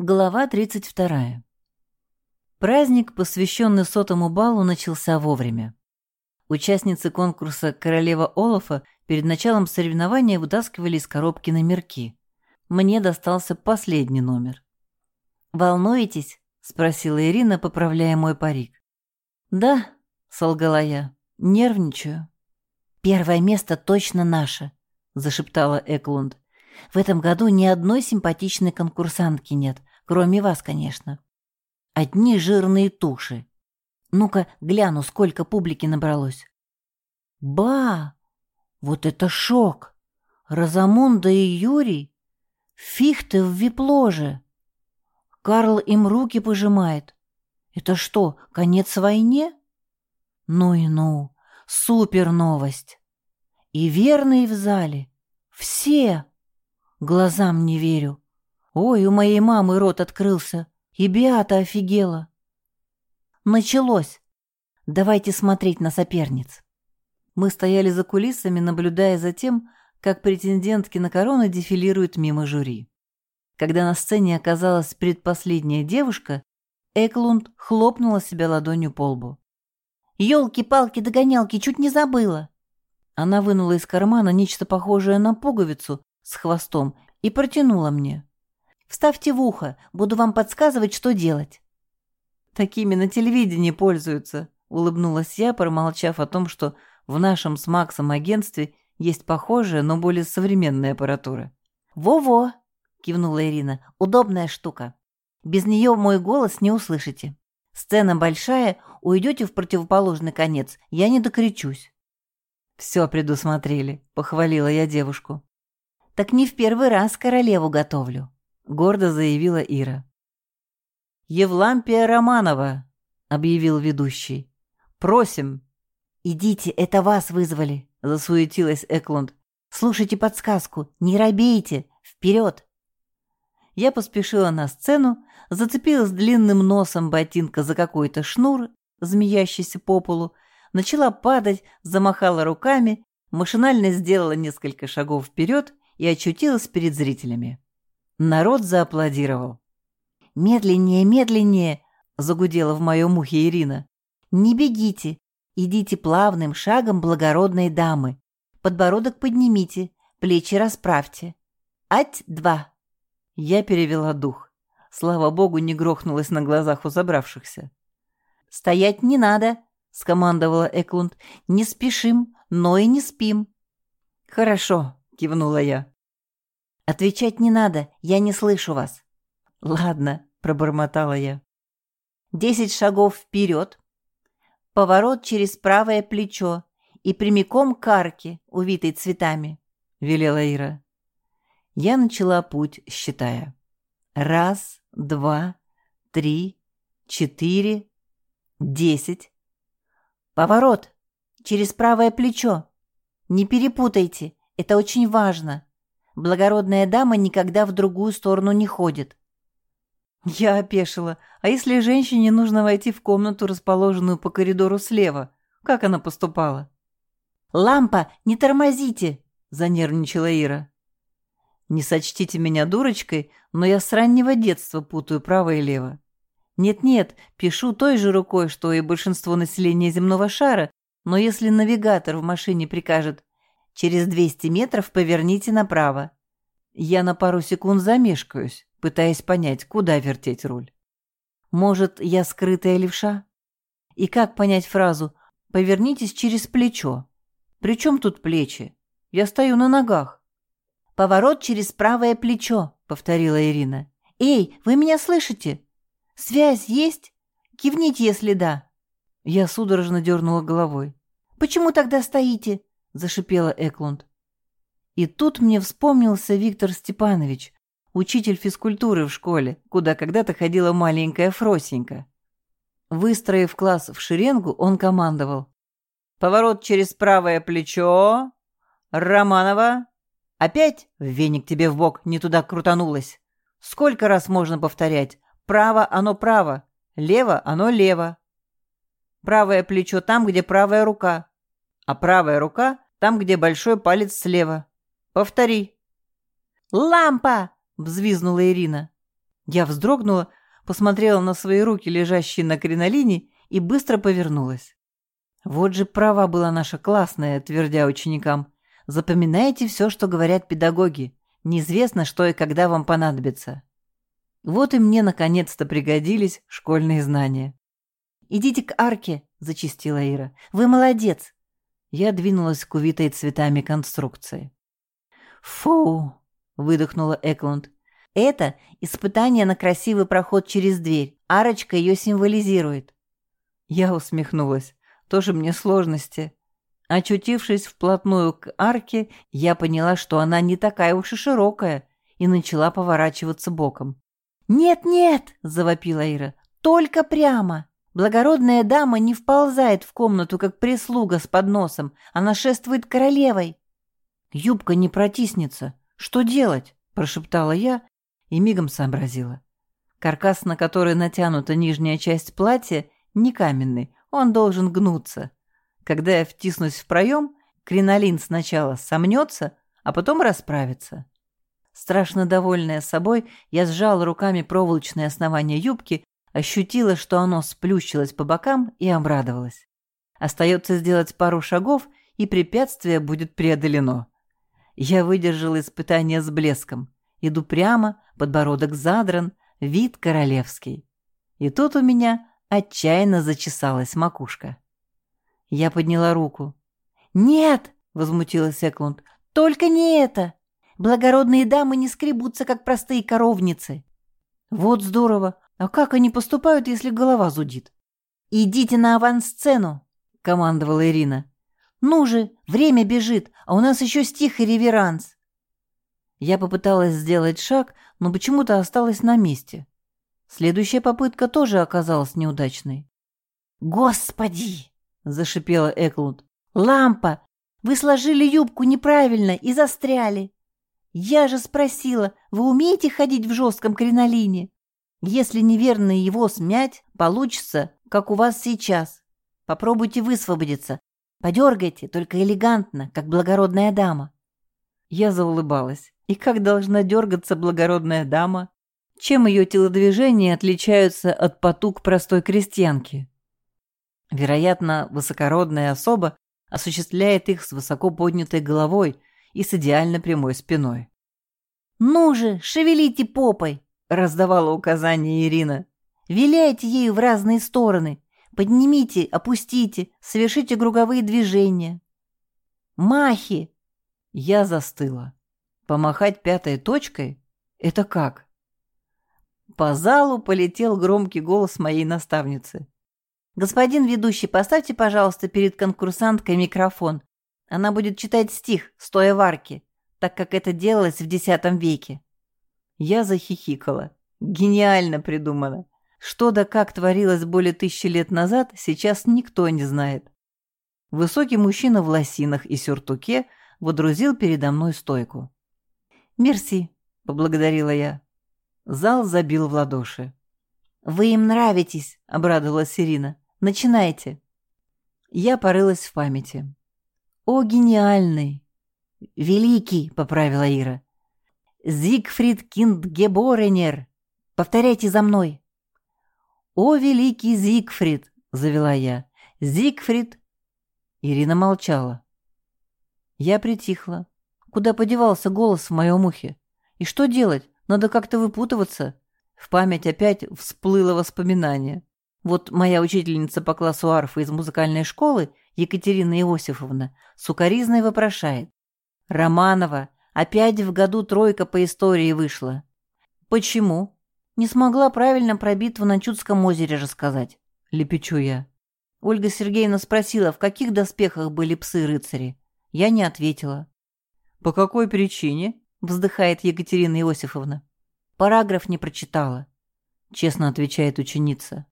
Глава 32. Праздник, посвященный сотому балу, начался вовремя. Участницы конкурса «Королева Олафа» перед началом соревнования вытаскивали из коробки номерки. Мне достался последний номер. «Волнуетесь?» — спросила Ирина, поправляя мой парик. «Да», — солгала я, — «нервничаю». «Первое место точно наше», — зашептала Эклунд. «В этом году ни одной симпатичной конкурсантки нет, Кроме вас, конечно. Одни жирные туши. Ну-ка, гляну, сколько публики набралось. Ба! Вот это шок! Розамунда и Юрий? Фихты в вип-ложе. Карл им руки пожимает. Это что, конец войне? Ну и ну, супер новость. И верные в зале. Все. Глазам не верю. Ой, у моей мамы рот открылся, и Биата офигела. Началось. Давайте смотреть на соперниц. Мы стояли за кулисами, наблюдая за тем, как претендентки на корону дефилируют мимо жюри. Когда на сцене оказалась предпоследняя девушка, Эклунд хлопнула себя ладонью по лбу. «Елки-палки-догонялки, чуть не забыла!» Она вынула из кармана нечто похожее на пуговицу с хвостом и протянула мне. Вставьте в ухо, буду вам подсказывать, что делать». «Такими на телевидении пользуются», — улыбнулась я, промолчав о том, что в нашем с Максом агентстве есть похожая, но более современная аппаратура. «Во-во», — кивнула Ирина, — «удобная штука. Без нее мой голос не услышите. Сцена большая, уйдете в противоположный конец, я не докричусь». «Все предусмотрели», — похвалила я девушку. «Так не в первый раз королеву готовлю», гордо заявила Ира. «Евлампия Романова», — объявил ведущий. «Просим». «Идите, это вас вызвали», — засуетилась Эклунд. «Слушайте подсказку, не робейте, вперед!» Я поспешила на сцену, зацепилась длинным носом ботинка за какой-то шнур, змеящийся по полу, начала падать, замахала руками, машинально сделала несколько шагов вперед и очутилась перед зрителями. Народ зааплодировал. «Медленнее, медленнее!» — загудела в моем ухе Ирина. «Не бегите, идите плавным шагом благородной дамы. Подбородок поднимите, плечи расправьте. Ать-два!» Я перевела дух. Слава богу, не грохнулась на глазах у забравшихся. «Стоять не надо!» — скомандовала Эклунд. «Не спешим, но и не спим». «Хорошо», — кивнула я. «Отвечать не надо, я не слышу вас». «Ладно», — пробормотала я. «Десять шагов вперед, поворот через правое плечо и прямиком к арке, увитой цветами», — велела Ира. Я начала путь, считая. Раз, два, три, четыре, десять. Поворот через правое плечо. Не перепутайте, это очень важно. Благородная дама никогда в другую сторону не ходит. Я опешила. А если женщине нужно войти в комнату, расположенную по коридору слева? Как она поступала? «Лампа, не тормозите!» — занервничала Ира. «Не сочтите меня дурочкой, но я с раннего детства путаю право и лево. Нет-нет, пишу той же рукой, что и большинство населения земного шара, но если навигатор в машине прикажет Через 200 метров поверните направо. Я на пару секунд замешкаюсь, пытаясь понять, куда вертеть руль. Может, я скрытая левша? И как понять фразу «повернитесь через плечо»? При чем тут плечи? Я стою на ногах. «Поворот через правое плечо», — повторила Ирина. «Эй, вы меня слышите? Связь есть? Кивните, если да». Я судорожно дернула головой. «Почему тогда стоите? — зашипела Эклунд. И тут мне вспомнился Виктор Степанович, учитель физкультуры в школе, куда когда-то ходила маленькая Фросенька. Выстроив класс в шеренгу, он командовал. «Поворот через правое плечо. Романова. Опять веник тебе в бок не туда крутанулось. Сколько раз можно повторять? Право оно право, лево оно лево. Правое плечо там, где правая рука а правая рука там, где большой палец слева. Повтори». «Лампа!» — взвизнула Ирина. Я вздрогнула, посмотрела на свои руки, лежащие на кринолине, и быстро повернулась. Вот же права была наша классная, твердя ученикам. Запоминайте все, что говорят педагоги. Неизвестно, что и когда вам понадобится. Вот и мне наконец-то пригодились школьные знания. «Идите к арке», — зачистила Ира. «Вы молодец». Я двинулась к увитой цветами конструкции. «Фу!» — выдохнула Эклунд. «Это испытание на красивый проход через дверь. Арочка ее символизирует». Я усмехнулась. Тоже мне сложности. Очутившись вплотную к арке, я поняла, что она не такая уж и широкая, и начала поворачиваться боком. «Нет-нет!» — завопила Ира. «Только прямо!» Благородная дама не вползает в комнату, как прислуга с подносом, она шествует королевой. Юбка не протиснется. Что делать? Прошептала я и мигом сообразила. Каркас, на который натянута нижняя часть платья, не каменный, он должен гнуться. Когда я втиснусь в проем, кринолин сначала сомнется, а потом расправится. Страшно довольная собой, я сжала руками проволочное основание юбки, ощутила, что оно сплющилось по бокам и обрадовалась. Остается сделать пару шагов, и препятствие будет преодолено. Я выдержала испытание с блеском. Иду прямо, подбородок задран, вид королевский. И тут у меня отчаянно зачесалась макушка. Я подняла руку. «Нет!» — возмутилась Эклунд. «Только не это! Благородные дамы не скребутся, как простые коровницы!» «Вот здорово! А как они поступают, если голова зудит?» «Идите на авансцену!» — командовала Ирина. «Ну же, время бежит, а у нас еще стих и реверанс!» Я попыталась сделать шаг, но почему-то осталась на месте. Следующая попытка тоже оказалась неудачной. «Господи!» — зашипела Эклунд. «Лампа! Вы сложили юбку неправильно и застряли. Я же спросила, вы умеете ходить в жестком кринолине? Если неверно его смять, получится, как у вас сейчас. Попробуйте высвободиться. Подергайте, только элегантно, как благородная дама». Я заулыбалась. И как должна дергаться благородная дама? Чем ее телодвижения отличаются от потуг простой крестьянки? Вероятно, высокородная особа осуществляет их с высоко поднятой головой и с идеально прямой спиной. «Ну же, шевелите попой!» — раздавала указания Ирина. «Виляйте ею в разные стороны. Поднимите, опустите, совершите круговые движения». «Махи!» Я застыла. Помахать пятой точкой? Это как? По залу полетел громкий голос моей наставницы. «Господин ведущий, поставьте, пожалуйста, перед конкурсанткой микрофон. Она будет читать стих, стоя в арке, так как это делалось в X веке». Я захихикала. Гениально придумано. Что да как творилось более тысячи лет назад, сейчас никто не знает. Высокий мужчина в лосинах и сюртуке водрузил передо мной стойку. «Мерси», — поблагодарила я. Зал забил в ладоши. «Вы им нравитесь», — обрадовалась Ирина. «Начинайте». Я порылась в памяти. «О, гениальный!» «Великий», — поправила Ира. «Зигфрид Киндгеборенер! Повторяйте за мной!» «О, великий Зигфрид!» — завела я. «Зигфрид!» Ирина молчала. Я притихла. Куда подевался голос в моем ухе? И что делать? Надо как-то выпутываться. В память опять всплыло воспоминание. Вот моя учительница по классу арфы из музыкальной школы, Екатерина Иосифовна, сукаризной вопрошает. «Романова, опять в году тройка по истории вышла». «Почему?» «Не смогла правильно про битву на Чудском озере рассказать», — лепечу я. Ольга Сергеевна спросила, в каких доспехах были псы-рыцари. Я не ответила. «По какой причине?» — вздыхает Екатерина Иосифовна. «Параграф не прочитала», — честно отвечает ученица.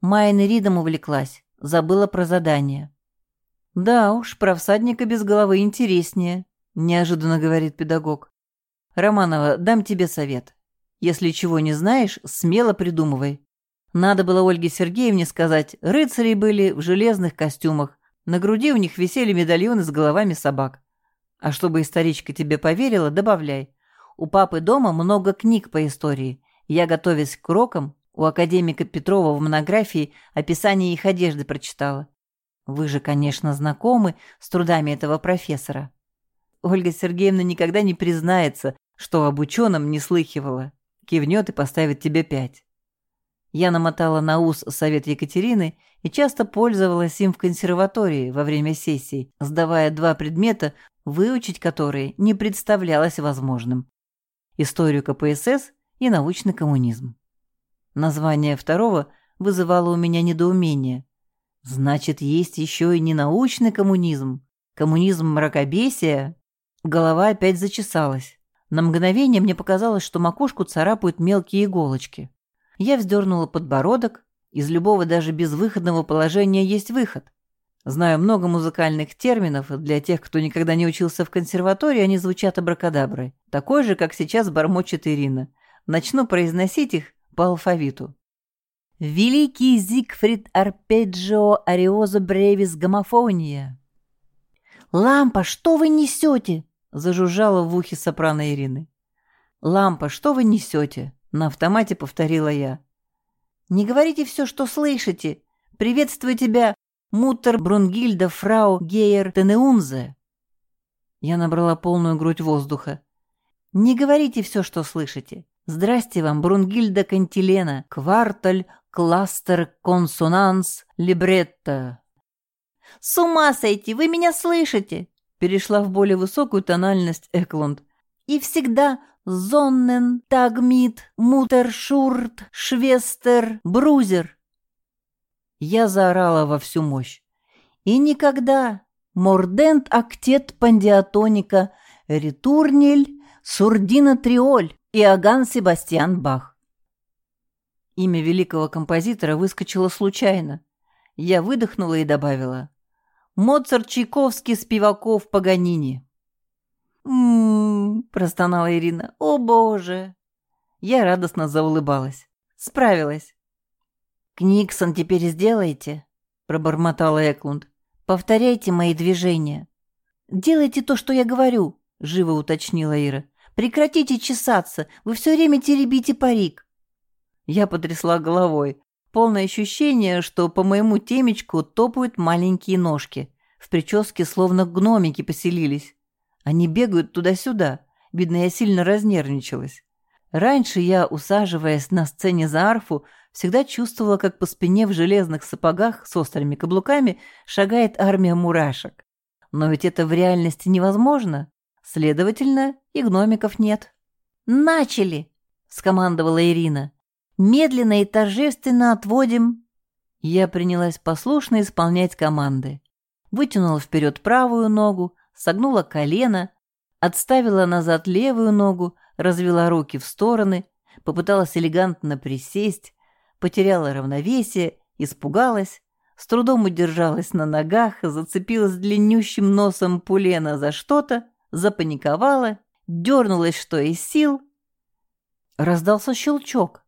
Майя Ридом увлеклась, забыла про задание. «Да уж, про всадника без головы интереснее», — неожиданно говорит педагог. «Романова, дам тебе совет. Если чего не знаешь, смело придумывай. Надо было Ольге Сергеевне сказать, рыцари были в железных костюмах, на груди у них висели медальоны с головами собак. А чтобы историчка тебе поверила, добавляй. У папы дома много книг по истории. Я, готовясь к урокам, у академика Петрова в монографии описание их одежды прочитала. Вы же, конечно, знакомы с трудами этого профессора. Ольга Сергеевна никогда не признается, что об ученом не слыхивала. Кивнет и поставит тебе пять. Я намотала на ус совет Екатерины и часто пользовалась им в консерватории во время сессий, сдавая два предмета, выучить которые не представлялось возможным. Историю КПСС и научный коммунизм. Название второго вызывало у меня недоумение. Значит, есть еще и не научный коммунизм, коммунизм мракобесия? Голова опять зачесалась. На мгновение мне показалось, что макушку царапают мелкие иголочки. Я вздернула подбородок. Из любого даже безвыходного положения есть выход. Знаю много музыкальных терминов, для тех, кто никогда не учился в консерватории, они звучат абракадаброй. Такой же, как сейчас бормочет Ирина. Начну произносить их по алфавиту. Великий Зигфрид Арпеджио Ариозо Бревис Гомофония. «Лампа, что вы несете?» — зажужжала в ухе сопрано Ирины. «Лампа, что вы несете?» — на автомате повторила я. «Не говорите все, что слышите. Приветствую тебя, Мутер Брунгильда фрау Гейер Тенеунзе». Я набрала полную грудь воздуха. «Не говорите все, что слышите. Здрасте вам, Брунгильда Кантилена, кварталь, кластер, консонанс, либретто». «С ума сойти, вы меня слышите?» Перешла в более высокую тональность Эклунд. «И всегда Зоннен, Тагмит, Мутершурт, Швестер, Брузер». Я заорала во всю мощь. «И никогда! Мордент актет пандиатоника, Ритурнель, Сурдина Триоль, Иоганн Себастьян Бах». Имя великого композитора выскочило случайно. Я выдохнула и добавила. Моцарт, Чайковский, Спиваков, Паганини. «М-м-м», простонала Ирина. «О, боже!» Я радостно заулыбалась. Справилась. «Книксон теперь сделайте», — пробормотала Эклунд. «Повторяйте мои движения». «Делайте то, что я говорю», — живо уточнила Ира. «Прекратите чесаться, вы все время теребите парик». Я потрясла головой. Полное ощущение, что по моему темечку топают маленькие ножки. В прическе словно гномики поселились. Они бегают туда-сюда. Видно, я сильно разнервничалась. Раньше я, усаживаясь на сцене за арфу, всегда чувствовала, как по спине в железных сапогах с острыми каблуками шагает армия мурашек. Но ведь это в реальности невозможно. Следовательно, и гномиков нет. «Начали!» — скомандовала Ирина. Медленно и торжественно отводим. Я принялась послушно исполнять команды. Вытянула вперед правую ногу, согнула колено, отставила назад левую ногу, развела руки в стороны, попыталась элегантно присесть, потеряла равновесие, испугалась, с трудом удержалась на ногах, зацепилась длиннющим носом пулена за что-то, запаниковала, дернулась что из сил. Раздался щелчок.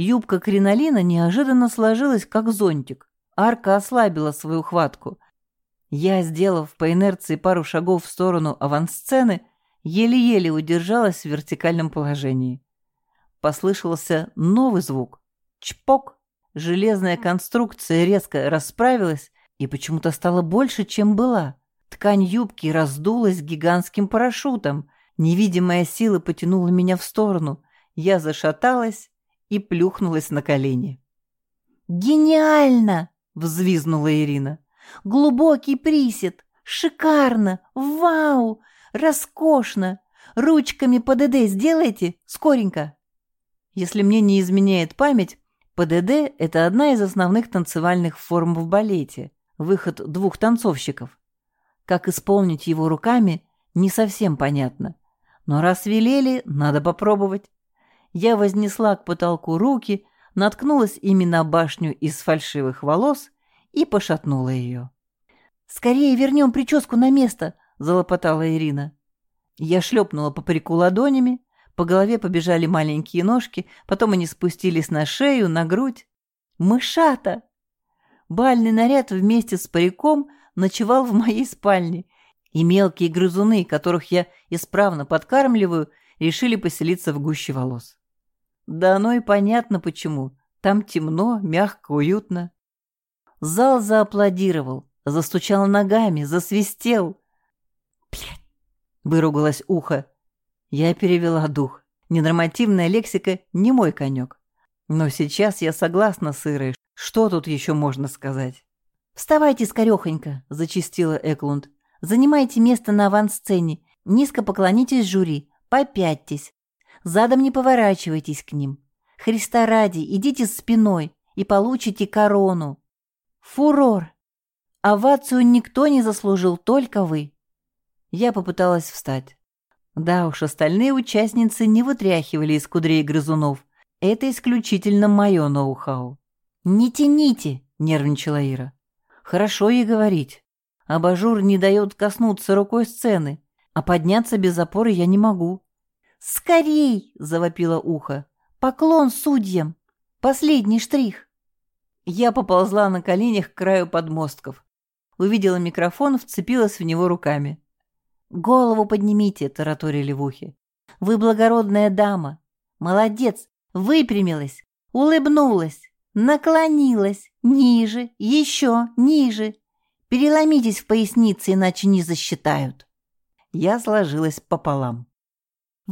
Юбка кринолина неожиданно сложилась, как зонтик. Арка ослабила свою хватку. Я, сделав по инерции пару шагов в сторону авансцены, еле-еле удержалась в вертикальном положении. Послышался новый звук. Чпок! Железная конструкция резко расправилась и почему-то стала больше, чем была. Ткань юбки раздулась гигантским парашютом. Невидимая сила потянула меня в сторону. Я зашаталась и плюхнулась на колени. «Гениально!» — взвизнула Ирина. «Глубокий присед! Шикарно! Вау! Роскошно! Ручками ПДД сделайте, скоренько!» Если мне не изменяет память, ПДД — это одна из основных танцевальных форм в балете, выход двух танцовщиков. Как исполнить его руками, не совсем понятно. Но раз велели, надо попробовать я вознесла к потолку руки, наткнулась ими на башню из фальшивых волос и пошатнула ее. «Скорее вернем прическу на место!» — залопотала Ирина. Я шлепнула по парику ладонями, по голове побежали маленькие ножки, потом они спустились на шею, на грудь. «Мышата!» Бальный наряд вместе с париком ночевал в моей спальне, и мелкие грызуны, которых я исправно подкармливаю, решили поселиться в гуще волос. Да оно и понятно почему. Там темно, мягко, уютно. Зал зааплодировал, застучал ногами, засвистел. «Блядь!» — выругалось ухо. Я перевела дух. Ненормативная лексика не мой конек. Но сейчас я согласна с Ирой. Что тут еще можно сказать? «Вставайте скорехонько», — зачистила Эклунд. «Занимайте место на авансцене. Низко поклонитесь жюри. Попятьтесь. Задом не поворачивайтесь к ним. Христа ради, идите спиной и получите корону. Фурор! Овацию никто не заслужил, только вы. Я попыталась встать. Да уж, остальные участницы не вытряхивали из кудрей грызунов. Это исключительно мое ноу-хау. «Не тяните!» — нервничала Ира. «Хорошо ей говорить. Абажур не дает коснуться рукой сцены, а подняться без опоры я не могу. «Скорей!» — завопило ухо. «Поклон судьям! Последний штрих!» Я поползла на коленях к краю подмостков. Увидела микрофон, вцепилась в него руками. «Голову поднимите!» — тараторили в ухе. «Вы благородная дама! Молодец! Выпрямилась! Улыбнулась! Наклонилась! Ниже! Еще ниже! Переломитесь в пояснице, иначе не засчитают!» Я сложилась пополам.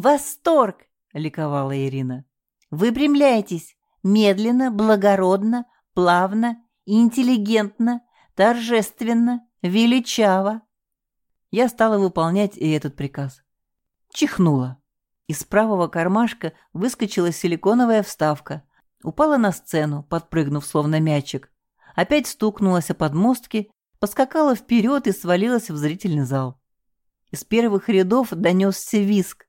«Восторг!» — ликовала Ирина. «Выпрямляйтесь! Медленно, благородно, плавно, интеллигентно, торжественно, величаво!» Я стала выполнять и этот приказ. Чихнула. Из правого кармашка выскочила силиконовая вставка. Упала на сцену, подпрыгнув словно мячик. Опять стукнулась о подмостки, поскакала вперед и свалилась в зрительный зал. Из первых рядов донесся виск.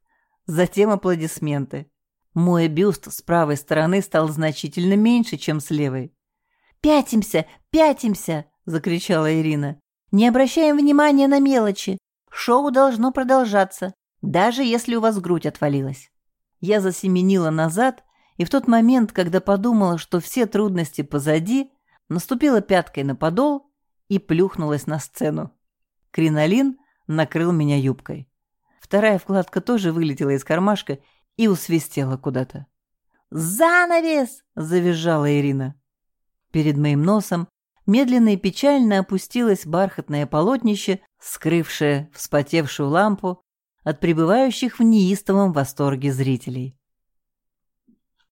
Затем аплодисменты. Мой бюст с правой стороны стал значительно меньше, чем с левой. «Пятимся! Пятимся!» — закричала Ирина. «Не обращаем внимания на мелочи. Шоу должно продолжаться, даже если у вас грудь отвалилась». Я засеменила назад, и в тот момент, когда подумала, что все трудности позади, наступила пяткой на подол и плюхнулась на сцену. Кринолин накрыл меня юбкой. Вторая вкладка тоже вылетела из кармашка и усвистела куда-то. «Занавес!» — завизжала Ирина. Перед моим носом медленно и печально опустилось бархатное полотнище, скрывшее вспотевшую лампу от пребывающих в неистовом восторге зрителей.